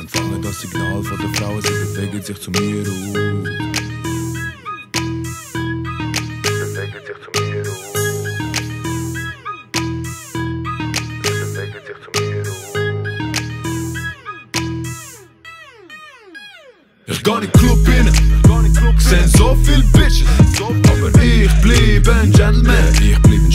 empfange das Signal von der Frau, sie bewegen sich zu mir auf. Bewegen sich zu mir auf. Bewegen sich zu mir auf. Ich geh in den Club rein, sehen so viel Bitches, aber ich blieb ein Gentleman. Yeah, ich blieb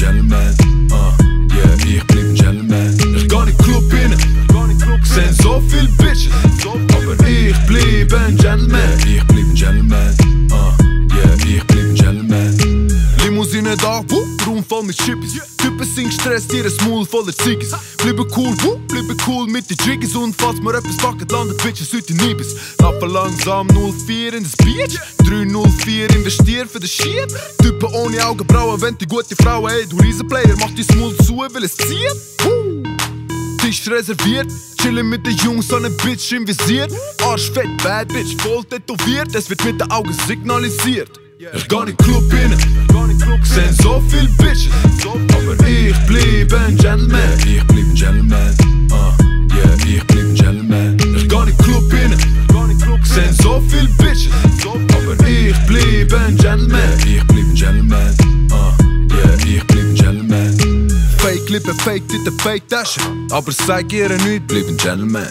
blieb ein Gentleman. Yeah, ich blieb ein Gentleman. Uh, yeah, ich blieb ein Gentleman. Limousine da, wuh, Raum voll mit Chippis. Typen sind gestresst, ihr Maul voller Ziggis. Bleiben cool, wuh, bleiben cool mit den Jiggies. Und falls mir etwas packet, landet Bitches heute in Ibis. Laufen langsam 04 in das Beach. 304 investiert für den Shit. Typen ohne Augenbrauen, wenn die gute Frau, ey, du Riesenplayer, mach dein Maul zu, weil es zieht. Wuh. Tisch reserviert. Chillen mit den Jungs an ne Bitch im Visier. Arsch fett, bad Bitch, voll tätowiert. Es wird mit den Augen signalisiert. Ich geh in Club rein, sehen so viel Bitches. Aber ich blieb ein Gentleman. Ich blieb ein Gentleman. Uh, yeah, ich blieb ein Gentleman. Ich geh in Club rein, sehen so viel Bitches. Aber ich blieb ein Gentleman. Lippen, Fake Titten, Fake Tasche. Aber sag ihr nichts, blieb ein Gentleman.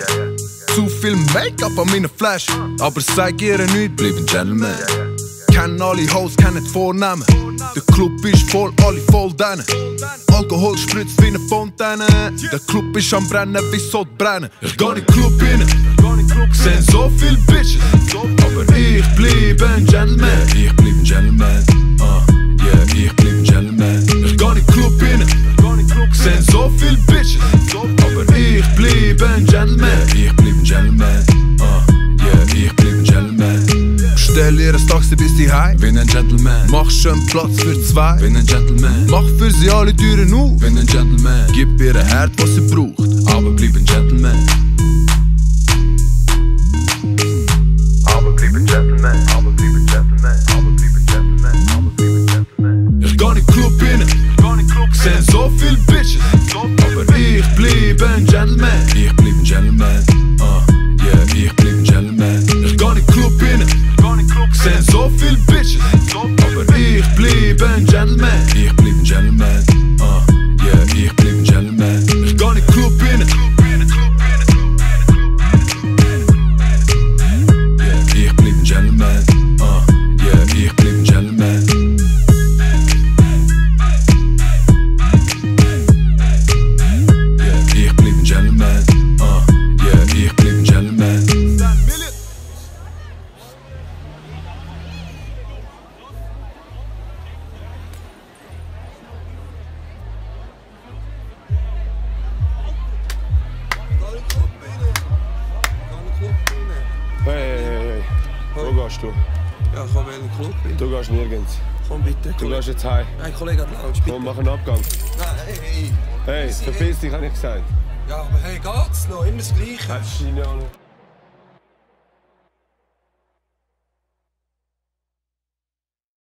Zu viel Make-up an meiner Flasche. Aber sag ihr nichts, blieb ein Gentleman. Kennen alle Hoes, kennen die Vornamen. Der Club ist voll, alle voll denen. Alkohol spritzt wie eine Fontäne. Der Club ist am Brennen, wie soll brennen. Ich geh in den Club rein, sehen so viel Bitches. Aber ich blieb ein Gentleman. Ich blieb ein Gentleman. Heim. Bin ein Gentleman, Mach schön Platz für zwei. bin ein Gentleman, Mach für sie alle Türen auf. bin ein Gentleman, Gib ihr Herd, was sie braucht. aber blieb ein Gentleman. Aber blieb ein Gentleman, aber blieb ein Gentleman, aber blieb ein Gentleman, aber blieb ein Gentleman. Ich geh in Club sehen so viel Bitches. Aber ich blieb ein Gentleman. Ich blieb ein Gentleman. Ich blieb ein Gentleman. Hey, hey, hey, hey. Wo gehst du? Ja, komm in den Club rein. Du gehst nirgends. Komm bitte, Du gehst jetzt heim. Nein, Kollege, die Lounge, bitte. Komm, mach einen Abgang. Nein, Hey, verpiss dich, hab ich gesagt. ja, aber hey, geht's noch? Immer das Gleiche. Hast du?